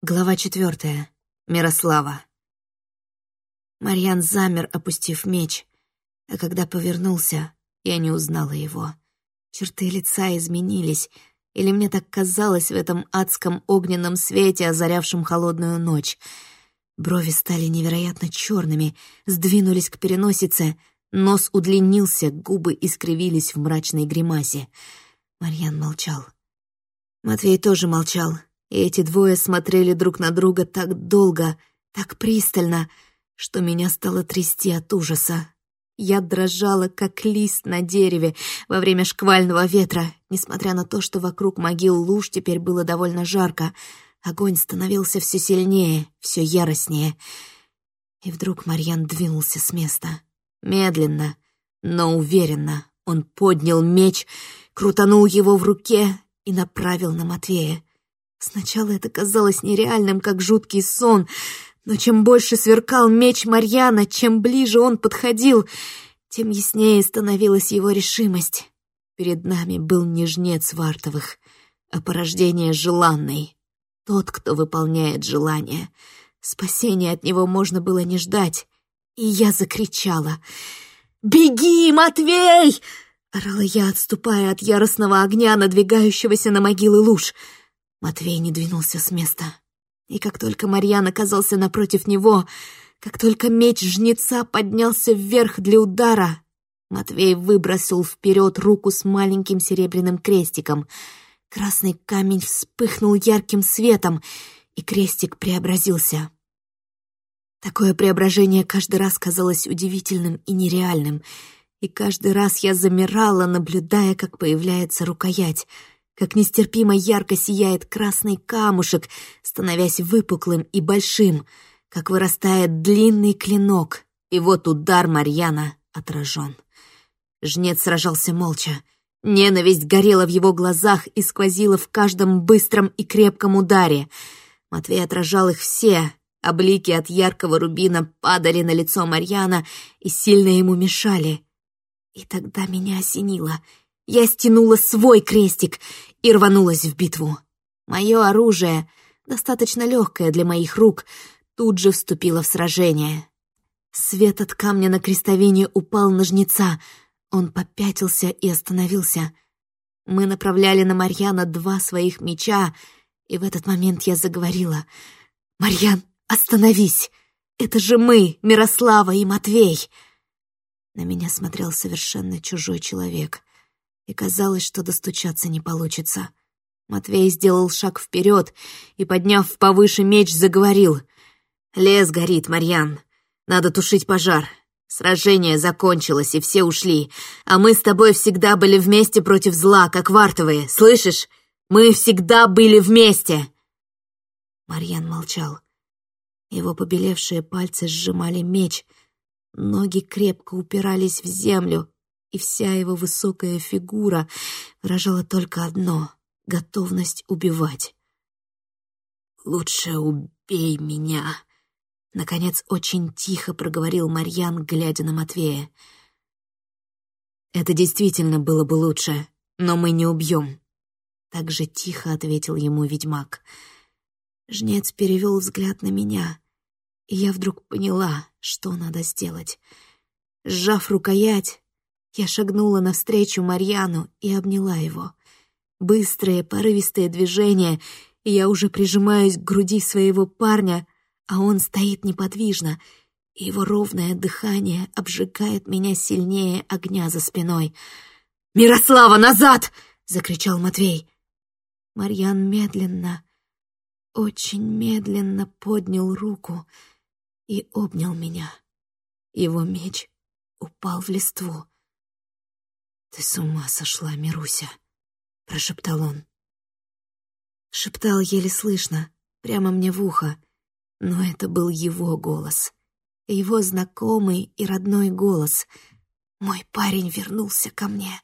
Глава четвертая. Мирослава. Марьян замер, опустив меч, а когда повернулся, я не узнала его. Черты лица изменились, или мне так казалось в этом адском огненном свете, озарявшем холодную ночь. Брови стали невероятно черными, сдвинулись к переносице, нос удлинился, губы искривились в мрачной гримасе. Марьян молчал. Матвей тоже молчал, и эти двое смотрели друг на друга так долго, так пристально, что меня стало трясти от ужаса. Я дрожала, как лист на дереве во время шквального ветра, несмотря на то, что вокруг могил луж теперь было довольно жарко. Огонь становился все сильнее, все яростнее. И вдруг Марьян двинулся с места. Медленно, но уверенно. Он поднял меч, крутанул его в руке и направил на Матвея. Сначала это казалось нереальным, как жуткий сон, но чем больше сверкал меч Марьяна, чем ближе он подходил, тем яснее становилась его решимость. Перед нами был не жнец Вартовых, а порождение желанной. Тот, кто выполняет желание. Спасения от него можно было не ждать. И я закричала. «Беги, Матвей!» — орала я, отступая от яростного огня, надвигающегося на могилы луж — Матвей не двинулся с места. И как только Марьян оказался напротив него, как только меч жнеца поднялся вверх для удара, Матвей выбросил вперед руку с маленьким серебряным крестиком. Красный камень вспыхнул ярким светом, и крестик преобразился. Такое преображение каждый раз казалось удивительным и нереальным, и каждый раз я замирала, наблюдая, как появляется рукоять — как нестерпимо ярко сияет красный камушек, становясь выпуклым и большим, как вырастает длинный клинок, и вот удар Марьяна отражен. Жнец сражался молча. Ненависть горела в его глазах и сквозила в каждом быстром и крепком ударе. Матвей отражал их все, а блики от яркого рубина падали на лицо Марьяна и сильно ему мешали. И тогда меня осенило — я стянула свой крестик и рванулась в битву. Мое оружие, достаточно легкое для моих рук, тут же вступило в сражение. Свет от камня на крестовине упал на жнеца. Он попятился и остановился. Мы направляли на Марьяна два своих меча, и в этот момент я заговорила. «Марьян, остановись! Это же мы, Мирослава и Матвей!» На меня смотрел совершенно чужой человек и казалось, что достучаться не получится. Матвей сделал шаг вперед и, подняв повыше меч, заговорил. «Лес горит, Марьян. Надо тушить пожар. Сражение закончилось, и все ушли. А мы с тобой всегда были вместе против зла, как вартовые. Слышишь? Мы всегда были вместе!» Марьян молчал. Его побелевшие пальцы сжимали меч. Ноги крепко упирались в землю, и вся его высокая фигура выражала только одно — готовность убивать. «Лучше убей меня», — наконец очень тихо проговорил Марьян, глядя на Матвея. «Это действительно было бы лучше, но мы не убьем», — так же тихо ответил ему ведьмак. Жнец перевел взгляд на меня, и я вдруг поняла, что надо сделать. Сжав рукоять, я шагнула навстречу Марьяну и обняла его. Быстрые, порывистые движения, и я уже прижимаюсь к груди своего парня, а он стоит неподвижно, и его ровное дыхание обжигает меня сильнее огня за спиной. «Мирослава, назад!» — закричал Матвей. Марьян медленно, очень медленно поднял руку и обнял меня. Его меч упал в листву. «Ты с ума сошла, Мируся!» — прошептал он. Шептал еле слышно, прямо мне в ухо, но это был его голос, его знакомый и родной голос. Мой парень вернулся ко мне.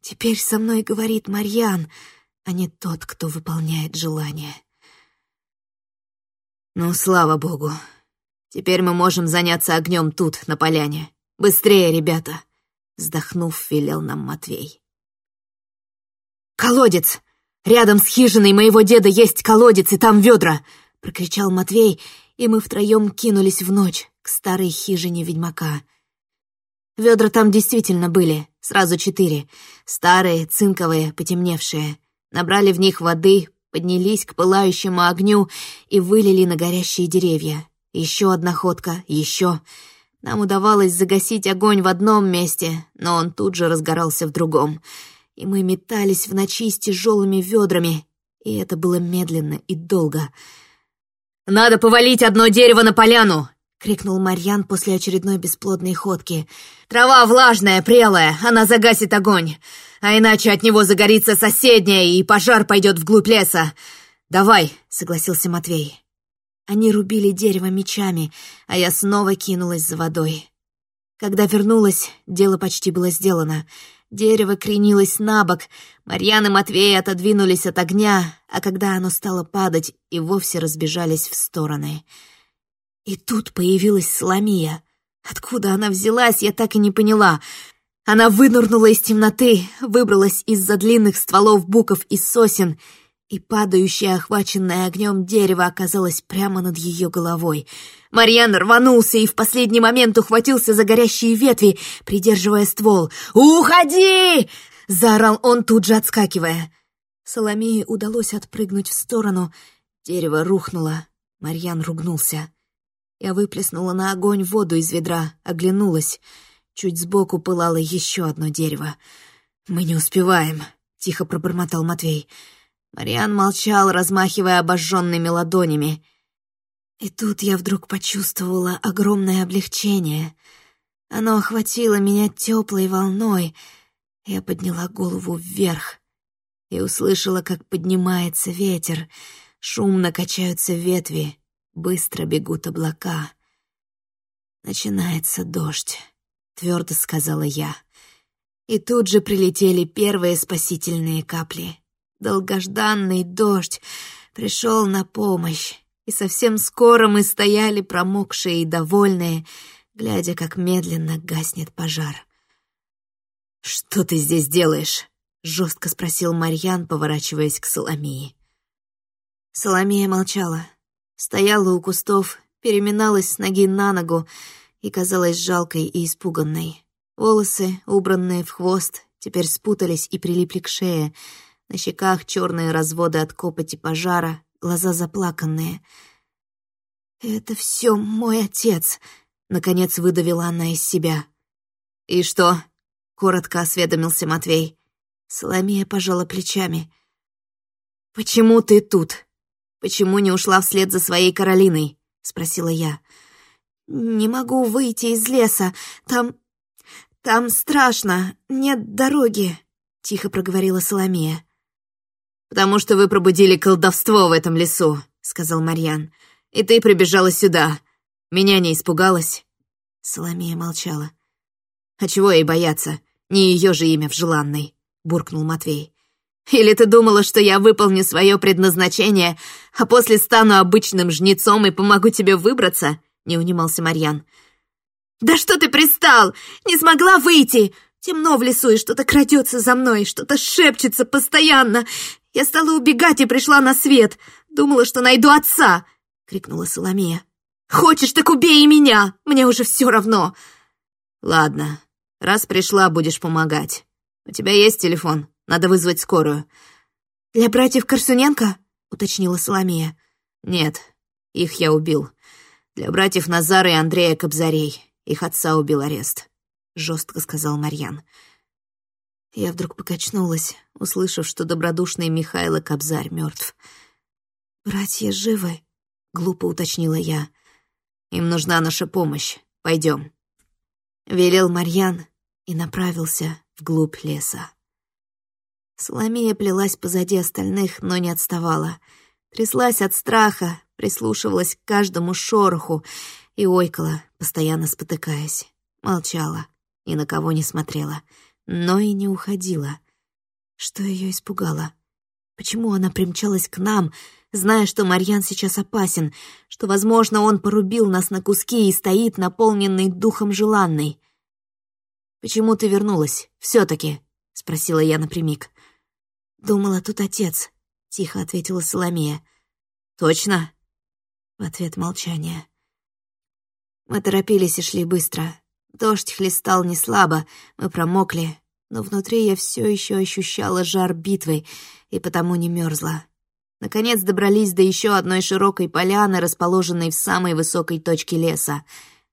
Теперь со мной говорит Марьян, а не тот, кто выполняет желание. «Ну, слава богу. Теперь мы можем заняться огнем тут, на поляне. Быстрее, ребята!» Вздохнув, велел нам Матвей. «Колодец! Рядом с хижиной моего деда есть колодец, и там ведра. прокричал Матвей, и мы втроем кинулись в ночь к старой хижине ведьмака. Ведра там действительно были, сразу четыре. Старые, цинковые, потемневшие. Набрали в них воды, поднялись к пылающему огню и вылили на горящие деревья. Еще одна ходка, еще. Нам удавалось загасить огонь в одном месте, но он тут же разгорался в другом. И мы метались в ночи с тяжелыми ведрами, и это было медленно и долго. «Надо повалить одно дерево на поляну!» — крикнул Марьян после очередной бесплодной ходки. «Трава влажная, прелая, она загасит огонь, а иначе от него загорится соседняя, и пожар пойдет вглубь леса. Давай!» — согласился Матвей. Они рубили дерево мечами, а я снова кинулась за водой. Когда вернулась, дело почти было сделано. Дерево кренилось на бок, Марьян и Матвей отодвинулись от огня, а когда оно стало падать, и вовсе разбежались в стороны. И тут появилась Соломия. Откуда она взялась, я так и не поняла. Она вынырнула из темноты, выбралась из-за длинных стволов буков и сосен — и падающее, охваченное огнем дерево оказалось прямо над ее головой. Марьян рванулся и в последний момент ухватился за горящие ветви, придерживая ствол. «Уходи!» — заорал он, тут же отскакивая. Соломее удалось отпрыгнуть в сторону. Дерево рухнуло. Марьян ругнулся. Я выплеснула на огонь воду из ведра, оглянулась. Чуть сбоку пылало еще одно дерево. «Мы не успеваем», — тихо пробормотал Матвей. Мариан молчал, размахивая обожженными ладонями. И тут я вдруг почувствовала огромное облегчение. Оно охватило меня теплой волной. Я подняла голову вверх и услышала, как поднимается ветер, шумно качаются ветви, быстро бегут облака. «Начинается дождь», — твердо сказала я. И тут же прилетели первые спасительные капли — Долгожданный дождь пришел на помощь, и совсем скоро мы стояли промокшие и довольные, глядя, как медленно гаснет пожар. «Что ты здесь делаешь?» — жестко спросил Марьян, поворачиваясь к Соломии. Соломия молчала, стояла у кустов, переминалась с ноги на ногу и казалась жалкой и испуганной. Волосы, убранные в хвост, теперь спутались и прилипли к шее — на щеках черные разводы от копоти пожара, глаза заплаканные. «Это все мой отец», — наконец выдавила она из себя. «И что?» — коротко осведомился Матвей. Соломея пожала плечами. «Почему ты тут? Почему не ушла вслед за своей Каролиной?» — спросила я. «Не могу выйти из леса. Там... там страшно. Нет дороги», — тихо проговорила Соломея. «Потому что вы пробудили колдовство в этом лесу», — сказал Марьян. «И ты прибежала сюда. Меня не испугалась?» Соломея молчала. «А чего ей бояться? Не ее же имя в желанной», — буркнул Матвей. «Или ты думала, что я выполню свое предназначение, а после стану обычным жнецом и помогу тебе выбраться?» — не унимался Марьян. «Да что ты пристал? Не смогла выйти! Темно в лесу, и что-то крадется за мной, что-то шепчется постоянно. Я стала убегать и пришла на свет. Думала, что найду отца!» — крикнула Соломея. «Хочешь, так убей и меня! Мне уже все равно!» «Ладно, раз пришла, будешь помогать. У тебя есть телефон? Надо вызвать скорую». «Для братьев Корсуненко?» — уточнила Соломея. «Нет, их я убил. Для братьев Назара и Андрея Кобзарей. Их отца убил арест», — жестко сказал Марьян. Я вдруг покачнулась, услышав, что добродушный Михайло Кобзарь мертв. «Братья живы?» — глупо уточнила я. «Им нужна наша помощь. Пойдем. Велел Марьян и направился вглубь леса. Соломея плелась позади остальных, но не отставала. Тряслась от страха, прислушивалась к каждому шороху и ойкала, постоянно спотыкаясь. Молчала, ни на кого не смотрела — но и не уходила. Что ее испугало? Почему она примчалась к нам, зная, что Марьян сейчас опасен, что, возможно, он порубил нас на куски и стоит наполненный духом желанной? «Почему ты вернулась, все таки спросила я напрямик. «Думала, тут отец», — тихо ответила Соломея. «Точно? В ответ молчание. Мы торопились и шли быстро. Дождь хлестал не слабо, мы промокли, но внутри я все еще ощущала жар битвы и потому не мерзла. Наконец добрались до еще одной широкой поляны, расположенной в самой высокой точке леса.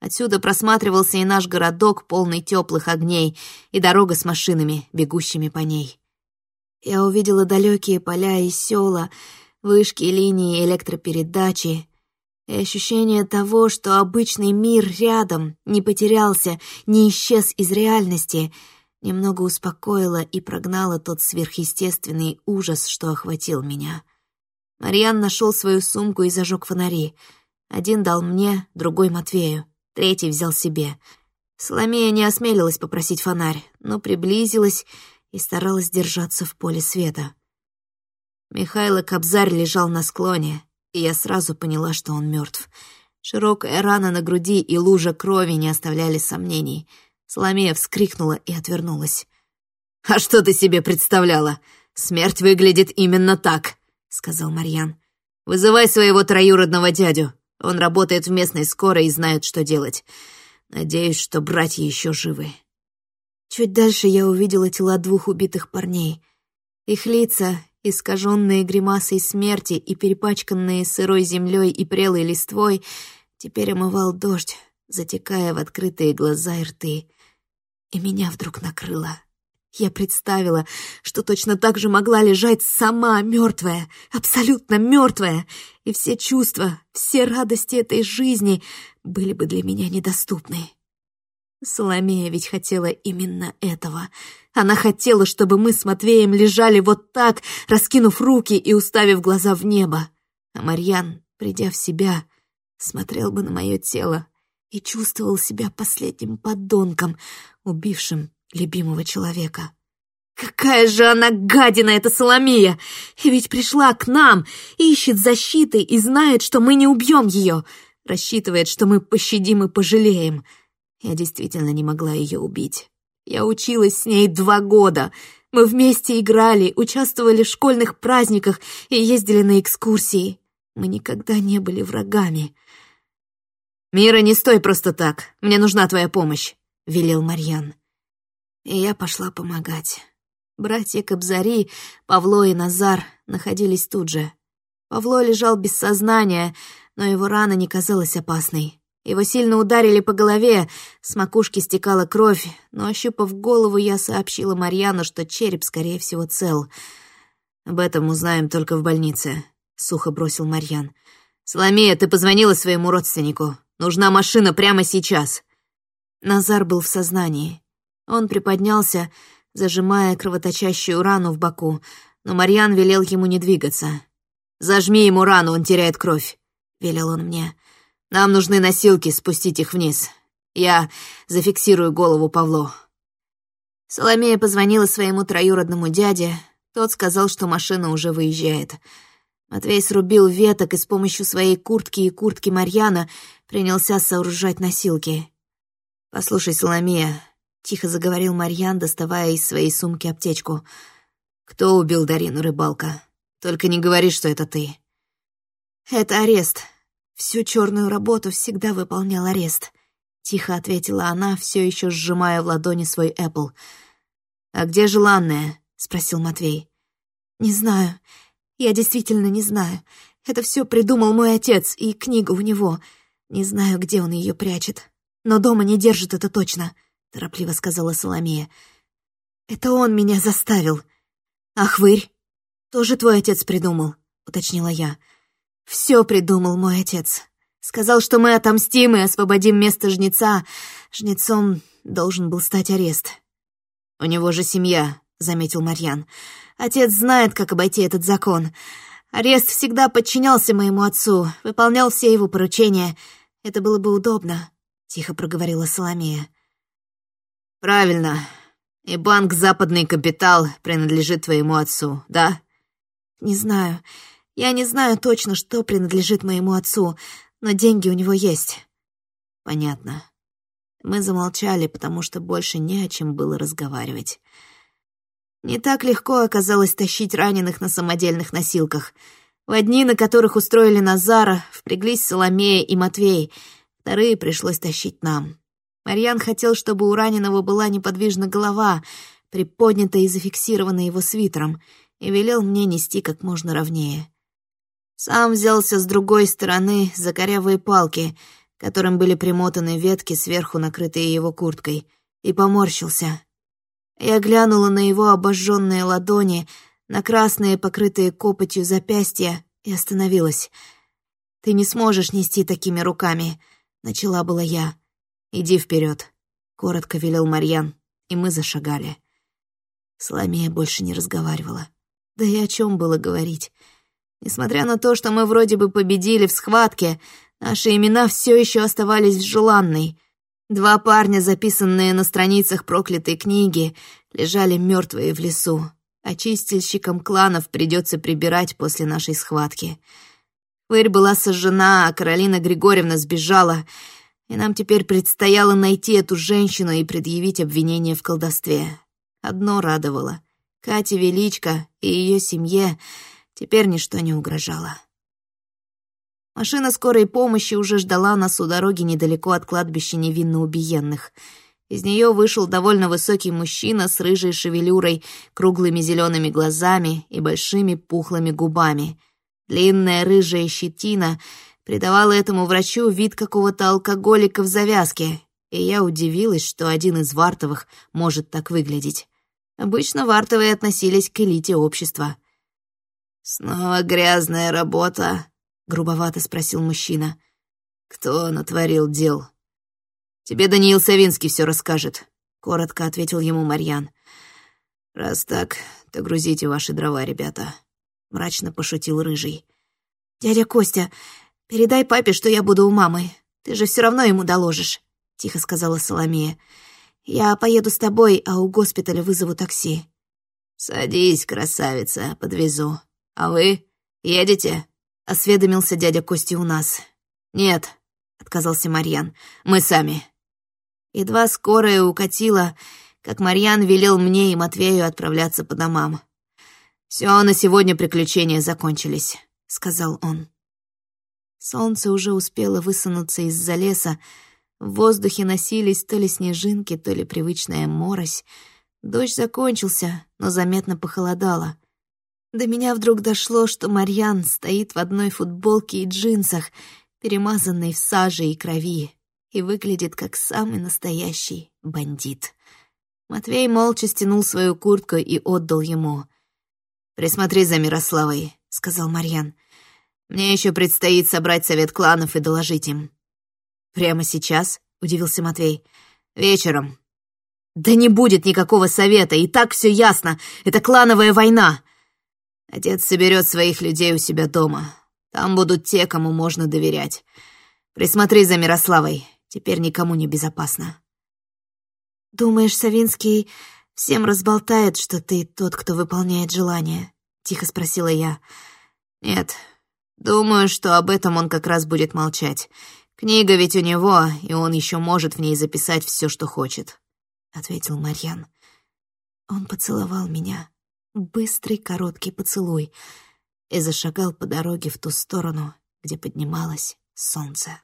Отсюда просматривался и наш городок, полный теплых огней, и дорога с машинами, бегущими по ней. Я увидела далекие поля и села, вышки линии электропередачи, и ощущение того, что обычный мир рядом не потерялся, не исчез из реальности, немного успокоило и прогнало тот сверхъестественный ужас, что охватил меня. Марьян нашел свою сумку и зажег фонари. Один дал мне, другой Матвею, третий взял себе. Соломея не осмелилась попросить фонарь, но приблизилась и старалась держаться в поле света. Михайло Кобзарь лежал на склоне, и я сразу поняла, что он мертв. Широкая рана на груди и лужа крови не оставляли сомнений. Соломея вскрикнула и отвернулась. «А что ты себе представляла? Смерть выглядит именно так», — сказал Марьян. «Вызывай своего троюродного дядю. Он работает в местной скорой и знает, что делать. Надеюсь, что братья еще живы». Чуть дальше я увидела тела двух убитых парней. Их лица, искаженные гримасой смерти и перепачканные сырой землей и прелой листвой, теперь омывал дождь, затекая в открытые глаза и рты. И меня вдруг накрыло. Я представила, что точно так же могла лежать сама мертвая, абсолютно мертвая, и все чувства, все радости этой жизни были бы для меня недоступны. Соломея ведь хотела именно этого. Она хотела, чтобы мы с Матвеем лежали вот так, раскинув руки и уставив глаза в небо. А Марьян, придя в себя, смотрел бы на мое тело и чувствовал себя последним подонком, убившим любимого человека. Какая же она гадина, эта Соломея! И ведь пришла к нам, ищет защиты и знает, что мы не убьем ее, рассчитывает, что мы пощадим и пожалеем — я действительно не могла ее убить. Я училась с ней два года. Мы вместе играли, участвовали в школьных праздниках и ездили на экскурсии. Мы никогда не были врагами. «Мира, не стой просто так. Мне нужна твоя помощь», — велел Марьян. И я пошла помогать. Братья Кобзари, Павло и Назар находились тут же. Павло лежал без сознания, но его рана не казалась опасной. Его сильно ударили по голове, с макушки стекала кровь, но, ощупав голову, я сообщила Марьяну, что череп, скорее всего, цел. «Об этом узнаем только в больнице», — сухо бросил Марьян. «Соломея, ты позвонила своему родственнику. Нужна машина прямо сейчас». Назар был в сознании. Он приподнялся, зажимая кровоточащую рану в боку, но Марьян велел ему не двигаться. «Зажми ему рану, он теряет кровь», — велел он мне. Нам нужны носилки, спустить их вниз. Я зафиксирую голову Павло». Соломея позвонила своему троюродному дяде. Тот сказал, что машина уже выезжает. Матвей срубил веток и с помощью своей куртки и куртки Марьяна принялся сооружать носилки. «Послушай, Соломея», — тихо заговорил Марьян, доставая из своей сумки аптечку. «Кто убил Дарину Рыбалка? Только не говори, что это ты». «Это арест», Всю черную работу всегда выполнял арест. Тихо ответила она, все еще сжимая в ладони свой Apple. «А где желанная?» — спросил Матвей. «Не знаю. Я действительно не знаю. Это все придумал мой отец, и книга у него. Не знаю, где он ее прячет. Но дома не держит это точно», — торопливо сказала Соломея. «Это он меня заставил». «А хвырь? Тоже твой отец придумал?» — уточнила я. Все придумал мой отец. Сказал, что мы отомстим и освободим место жнеца. Жнецом должен был стать арест. «У него же семья», — заметил Марьян. «Отец знает, как обойти этот закон. Арест всегда подчинялся моему отцу, выполнял все его поручения. Это было бы удобно», — тихо проговорила Соломея. «Правильно. И банк «Западный капитал» принадлежит твоему отцу, да?» «Не знаю. Я не знаю точно, что принадлежит моему отцу, но деньги у него есть». «Понятно». Мы замолчали, потому что больше не о чем было разговаривать. Не так легко оказалось тащить раненых на самодельных носилках. В одни, на которых устроили Назара, впряглись Соломея и Матвей. Вторые пришлось тащить нам. Марьян хотел, чтобы у раненого была неподвижна голова, приподнятая и зафиксированная его свитером, и велел мне нести как можно ровнее. Сам взялся с другой стороны за корявые палки, которым были примотаны ветки, сверху накрытые его курткой, и поморщился. Я глянула на его обожженные ладони, на красные, покрытые копотью запястья, и остановилась. «Ты не сможешь нести такими руками», — начала была я. «Иди вперед, коротко велел Марьян, и мы зашагали. Соломея больше не разговаривала. Да и о чем было говорить? Несмотря на то, что мы вроде бы победили в схватке, наши имена все еще оставались в желанной. Два парня, записанные на страницах проклятой книги, лежали мертвые в лесу, а чистильщикам кланов придется прибирать после нашей схватки. Хвырь была сожжена, а Каролина Григорьевна сбежала, и нам теперь предстояло найти эту женщину и предъявить обвинение в колдовстве. Одно радовало — Кате Величко и ее семье теперь ничто не угрожало. Машина скорой помощи уже ждала нас у дороги недалеко от кладбища невинно убиенных. Из нее вышел довольно высокий мужчина с рыжей шевелюрой, круглыми зелеными глазами и большими пухлыми губами. Длинная рыжая щетина придавала этому врачу вид какого-то алкоголика в завязке, и я удивилась, что один из Вартовых может так выглядеть. Обычно Вартовые относились к элите общества. «Снова грязная работа?» — грубовато спросил мужчина. «Кто натворил дел?» «Тебе Даниил Савинский все расскажет», — коротко ответил ему Марьян. «Раз так, то грузите ваши дрова, ребята», — мрачно пошутил Рыжий. «Дядя Костя, передай папе, что я буду у мамы. Ты же все равно ему доложишь», — тихо сказала Соломея. «Я поеду с тобой, а у госпиталя вызову такси». «Садись, красавица, подвезу. А вы едете?» — осведомился дядя Кости у нас. «Нет», — отказался Марьян, — «мы сами». Едва скорая укатила, как Марьян велел мне и Матвею отправляться по домам. «Все, на сегодня приключения закончились», — сказал он. Солнце уже успело высунуться из-за леса, в воздухе носились то ли снежинки, то ли привычная морось. Дождь закончился, но заметно похолодало. До меня вдруг дошло, что Марьян стоит в одной футболке и джинсах, перемазанной в саже и крови, и выглядит как самый настоящий бандит. Матвей молча стянул свою куртку и отдал ему. «Присмотри за Мирославой», — сказал Марьян. «Мне еще предстоит собрать совет кланов и доложить им». «Прямо сейчас?» — удивился Матвей. «Вечером». «Да не будет никакого совета, и так все ясно. Это клановая война. Отец соберет своих людей у себя дома. Там будут те, кому можно доверять. Присмотри за Мирославой. Теперь никому не безопасно. «Думаешь, Савинский всем разболтает, что ты тот, кто выполняет желание?» — тихо спросила я. «Нет. Думаю, что об этом он как раз будет молчать. Книга ведь у него, и он еще может в ней записать все, что хочет», — ответил Марьян. Он поцеловал меня быстрый короткий поцелуй и зашагал по дороге в ту сторону, где поднималось солнце.